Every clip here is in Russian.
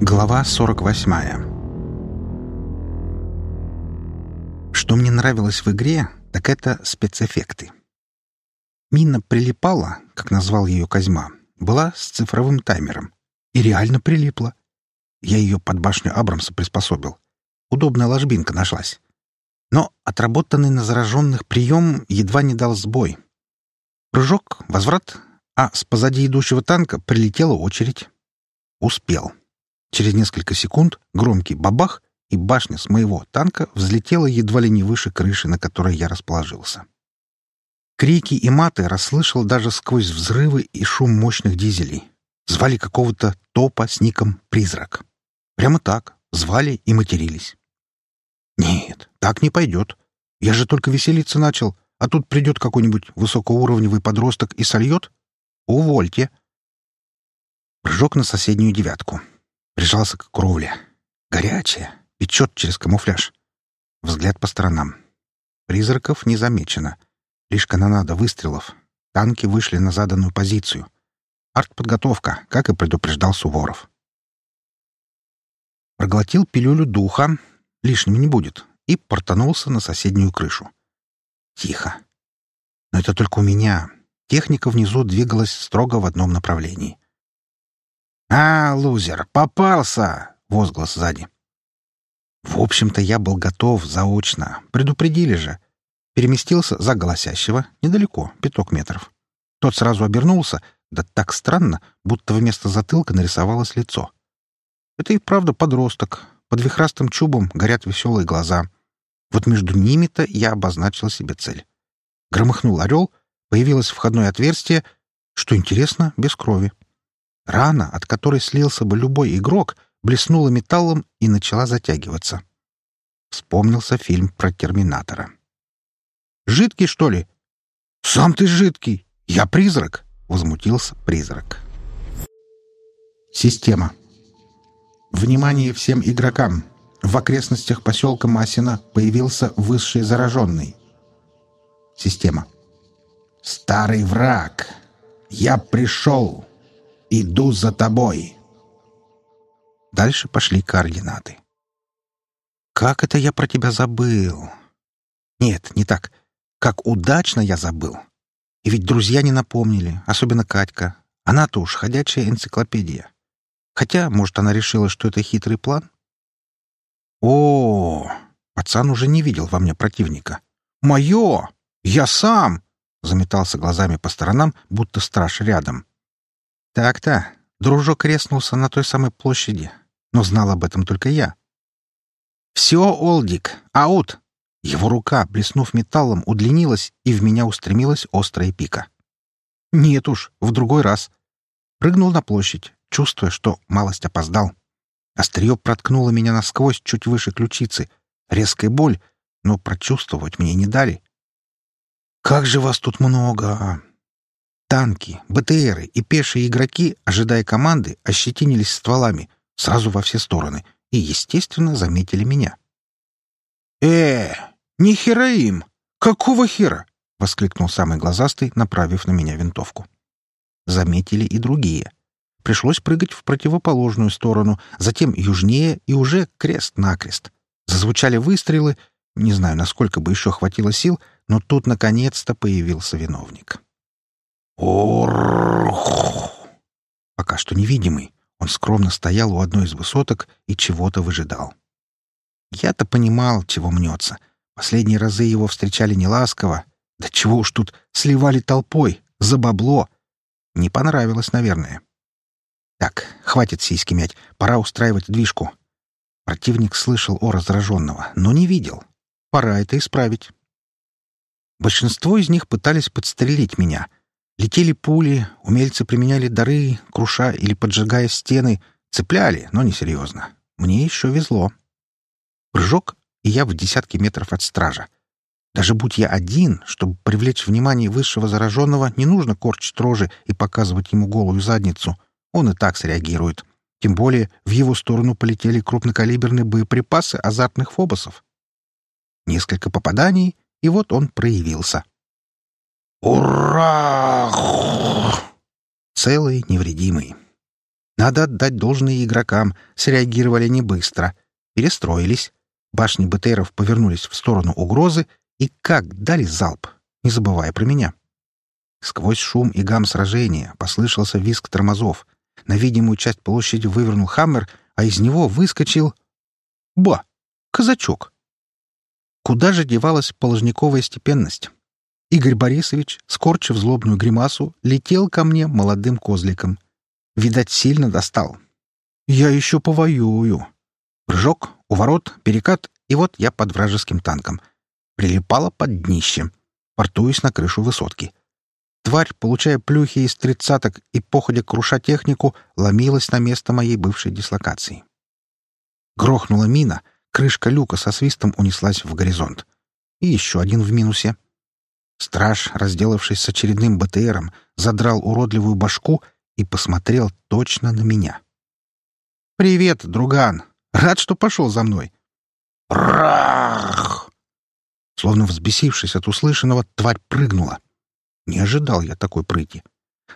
Глава 48 Что мне нравилось в игре, так это спецэффекты. Мина прилипала, как назвал ее Козьма, была с цифровым таймером. И реально прилипла. Я ее под башню Абрамса приспособил. Удобная ложбинка нашлась. Но отработанный на зараженных прием едва не дал сбой. Прыжок, возврат, а с позади идущего танка прилетела очередь. Успел. Через несколько секунд громкий бабах, и башня с моего танка взлетела едва ли не выше крыши, на которой я расположился. Крики и маты расслышал даже сквозь взрывы и шум мощных дизелей. Звали какого-то топа с ником «Призрак». Прямо так. Звали и матерились. Нет, так не пойдет. Я же только веселиться начал, а тут придет какой-нибудь высокоуровневый подросток и сольет? Увольте. Прыжок на соседнюю девятку. Прижался к кровле. Горячая. Печет через камуфляж. Взгляд по сторонам. Призраков не замечено. Лишь канонада выстрелов. Танки вышли на заданную позицию. Артподготовка, как и предупреждал Суворов. Проглотил пилюлю духа, лишним не будет, и портанулся на соседнюю крышу. Тихо. Но это только у меня. Техника внизу двигалась строго в одном направлении. «А, лузер, попался!» — возглас сзади. В общем-то, я был готов заочно. Предупредили же. Переместился за голосящего, недалеко, пяток метров. Тот сразу обернулся, да так странно, будто вместо затылка нарисовалось лицо. Это и правда подросток. Под вихрастым чубом горят веселые глаза. Вот между ними-то я обозначил себе цель. Громыхнул орел, появилось входное отверстие, что интересно, без крови. Рана, от которой слился бы любой игрок, блеснула металлом и начала затягиваться. Вспомнился фильм про Терминатора. «Жидкий, что ли?» «Сам ты жидкий! Я призрак!» — возмутился призрак. Система. Внимание всем игрокам! В окрестностях поселка Масина появился высший зараженный. Система. «Старый враг! Я пришел!» Иду за тобой!» Дальше пошли координаты. «Как это я про тебя забыл?» «Нет, не так. Как удачно я забыл. И ведь друзья не напомнили, особенно Катька. Она-то уж ходячая энциклопедия. Хотя, может, она решила, что это хитрый план?» «О, пацан уже не видел во мне противника. Мое! Я сам!» Заметался глазами по сторонам, будто страж рядом. Так-то, дружок резнулся на той самой площади, но знал об этом только я. «Все, Олдик, аут!» Его рука, блеснув металлом, удлинилась, и в меня устремилась острая пика. «Нет уж, в другой раз». Прыгнул на площадь, чувствуя, что малость опоздал. Острие проткнуло меня насквозь чуть выше ключицы. Резкая боль, но прочувствовать мне не дали. «Как же вас тут много!» Танки, БТРы и пешие игроки, ожидая команды, ощетинились стволами сразу во все стороны и, естественно, заметили меня. «Э, не хера им! Какого хера?» — воскликнул самый глазастый, направив на меня винтовку. Заметили и другие. Пришлось прыгать в противоположную сторону, затем южнее и уже крест-накрест. Зазвучали выстрелы, не знаю, насколько бы еще хватило сил, но тут наконец-то появился виновник. Орх! Пока что невидимый, он скромно стоял у одной из высоток и чего-то выжидал. Я-то понимал, чего мнется. Последние разы его встречали неласково. Да чего уж тут, сливали толпой, за бабло. Не понравилось, наверное. Так, хватит сиськи мять, пора устраивать движку. Противник слышал о раздраженного, но не видел. Пора это исправить. Большинство из них пытались подстрелить меня — Летели пули, умельцы применяли дары, круша или поджигая стены. Цепляли, но несерьезно. Мне еще везло. Прыжок, и я в десятке метров от стража. Даже будь я один, чтобы привлечь внимание высшего зараженного, не нужно корчить рожи и показывать ему голую задницу. Он и так среагирует. Тем более в его сторону полетели крупнокалиберные боеприпасы азартных фобосов. Несколько попаданий, и вот он проявился. «Ура!» Целый, невредимый. Надо отдать должное игрокам, среагировали не быстро. Перестроились. Башни БТРов повернулись в сторону угрозы и как дали залп, не забывая про меня. Сквозь шум и гам сражения послышался визг тормозов. На видимую часть площади вывернул «Хаммер», а из него выскочил... Ба! Казачок! Куда же девалась положниковая степенность? Игорь Борисович, скорчив злобную гримасу, летел ко мне молодым козликом. Видать, сильно достал. Я еще повоюю. Прыжок, уворот, перекат, и вот я под вражеским танком. Прилипала под днище. Портуюсь на крышу высотки. Тварь, получая плюхи из тридцаток и походя круша технику, ломилась на место моей бывшей дислокации. Грохнула мина, крышка люка со свистом унеслась в горизонт. И еще один в минусе. Страж, разделавшись с очередным БТРом, задрал уродливую башку и посмотрел точно на меня. «Привет, друган! Рад, что пошел за мной!» «Рах!» Словно взбесившись от услышанного, тварь прыгнула. Не ожидал я такой прыти.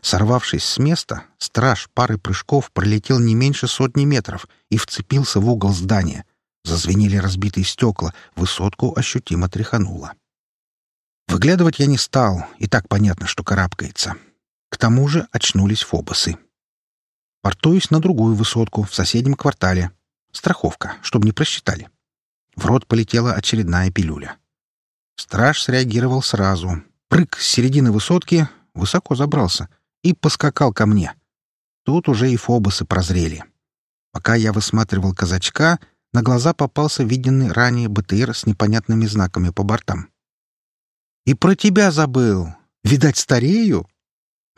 Сорвавшись с места, страж пары прыжков пролетел не меньше сотни метров и вцепился в угол здания. Зазвенели разбитые стекла, высотку ощутимо тряхануло. Выглядывать я не стал, и так понятно, что карабкается. К тому же очнулись фобосы. Портуюсь на другую высотку в соседнем квартале. Страховка, чтобы не просчитали. В рот полетела очередная пилюля. Страж среагировал сразу, прыг с середины высотки, высоко забрался и поскакал ко мне. Тут уже и фобосы прозрели. Пока я высматривал казачка, на глаза попался виденный ранее БТР с непонятными знаками по бортам. «И про тебя забыл! Видать, старею!»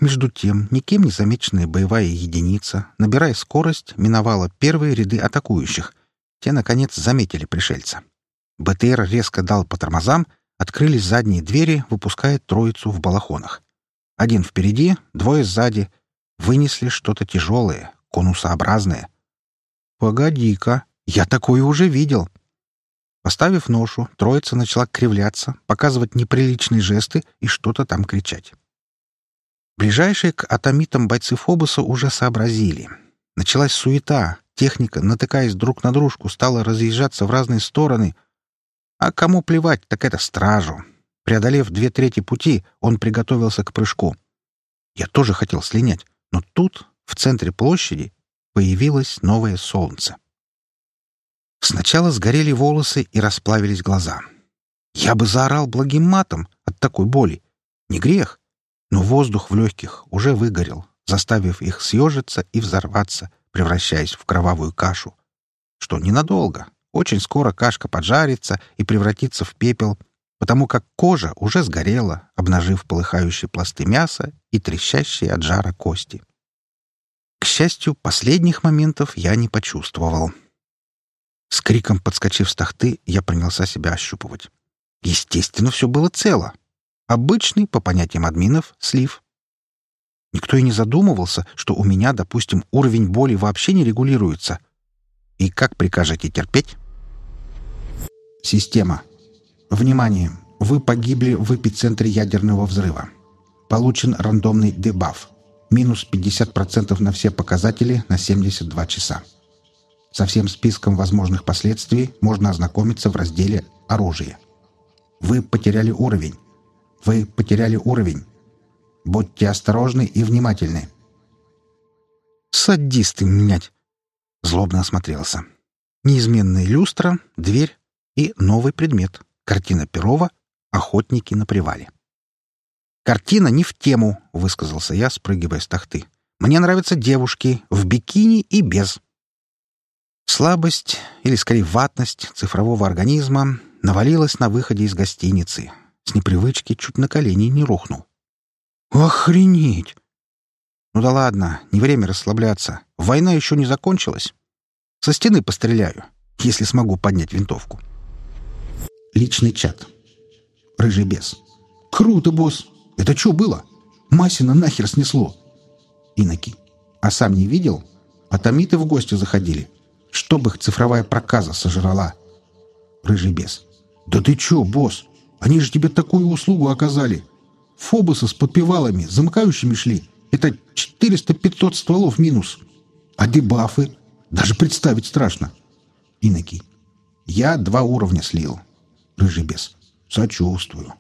Между тем, никем не замеченная боевая единица, набирая скорость, миновала первые ряды атакующих. Те, наконец, заметили пришельца. БТР резко дал по тормозам — Открылись задние двери, выпуская троицу в балахонах. Один впереди, двое сзади. Вынесли что-то тяжелое, конусообразное. «Погоди-ка, я такое уже видел!» Поставив ношу, троица начала кривляться, показывать неприличные жесты и что-то там кричать. Ближайшие к атомитам бойцы Фобуса уже сообразили. Началась суета, техника, натыкаясь друг на дружку, стала разъезжаться в разные стороны, а кому плевать, так это стражу. Преодолев две трети пути, он приготовился к прыжку. Я тоже хотел слинять, но тут, в центре площади, появилось новое солнце. Сначала сгорели волосы и расплавились глаза. Я бы заорал благим матом от такой боли. Не грех. Но воздух в легких уже выгорел, заставив их съежиться и взорваться, превращаясь в кровавую кашу. Что ненадолго, очень скоро кашка поджарится и превратится в пепел, потому как кожа уже сгорела, обнажив полыхающие пласты мяса и трещащие от жара кости. К счастью, последних моментов я не почувствовал. С криком подскочив с тахты, я принялся себя ощупывать. Естественно, все было цело. Обычный, по понятиям админов, слив. Никто и не задумывался, что у меня, допустим, уровень боли вообще не регулируется. И как прикажете терпеть? Система. Внимание! Вы погибли в эпицентре ядерного взрыва. Получен рандомный дебаф. Минус 50% на все показатели на 72 часа. Со всем списком возможных последствий можно ознакомиться в разделе «Оружие». Вы потеряли уровень. Вы потеряли уровень. Будьте осторожны и внимательны. Садисты, менять. Злобно осмотрелся. Неизменная люстра, дверь, и новый предмет — картина Перова «Охотники на привале». «Картина не в тему», — высказался я, спрыгивая с тахты. «Мне нравятся девушки в бикини и без». Слабость, или скорее ватность цифрового организма навалилась на выходе из гостиницы. С непривычки чуть на колени не рухнул. «Охренеть!» «Ну да ладно, не время расслабляться. Война еще не закончилась. Со стены постреляю, если смогу поднять винтовку». Личный чат. Рыжий бес. «Круто, босс! Это что было? Масина нахер снесло!» Иноки. «А сам не видел? А томиты в гости заходили. Чтоб их цифровая проказа сожрала!» Рыжий бес. «Да ты чё, босс? Они же тебе такую услугу оказали! Фобусы с подпевалами, замыкающими шли. Это 400-500 стволов минус. А дебафы? Даже представить страшно. Инокий. Я два уровня слил. Рыжий бес. Сочувствую.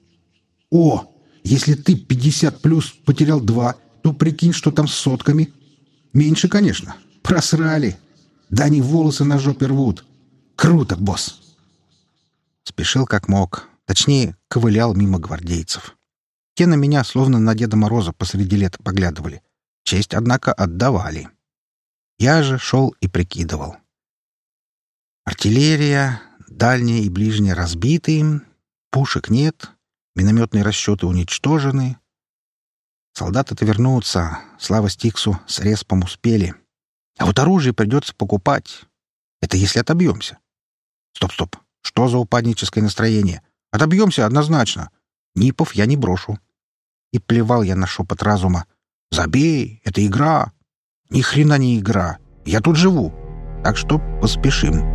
О, если ты 50 плюс потерял два, то прикинь, что там с сотками. Меньше, конечно. Просрали. Да они волосы на жопе рвут. Круто, босс. Спешил как мог. Точнее, ковылял мимо гвардейцев. Те на меня, словно на Деда Мороза, посреди лета поглядывали. Честь, однако, отдавали. Я же шел и прикидывал. Артиллерия, дальняя и ближняя разбиты, пушек нет, минометные расчеты уничтожены. Солдаты-то вернутся, слава Стиксу, с респом успели. А вот оружие придется покупать. Это если отобьемся. Стоп-стоп. Что за упадническое настроение? Отобьемся однозначно. Нипов я не брошу. И плевал я на шепот разума. Забей, это игра. Ни хрена не игра. Я тут живу. Так что поспешим.